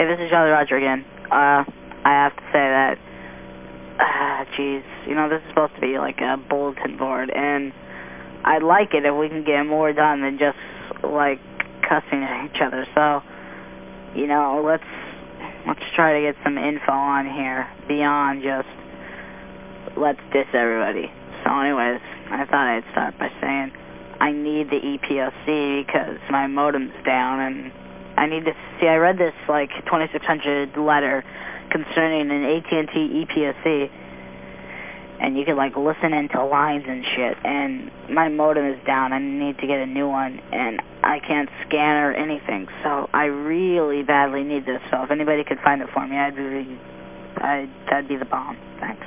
Hey, this is Jolly Roger again. Uh, I have to say that, uh, jeez, you know, this is supposed to be like a bulletin board, and I'd like it if we can get more done than just, like, cussing at each other. So, you know, let's, let's try to get some info on here beyond just let's diss everybody. So anyways, I thought I'd start by saying I need the EPOC because my modem's down and I need to see, I read this like 2600 letter concerning an AT&T EPOC and you could like listen into lines and shit and my modem is down. I need to get a new one and I can't scan or anything. So I really badly need this. So if anybody could find it for me, I'd be, I'd, that'd be the bomb. Thanks.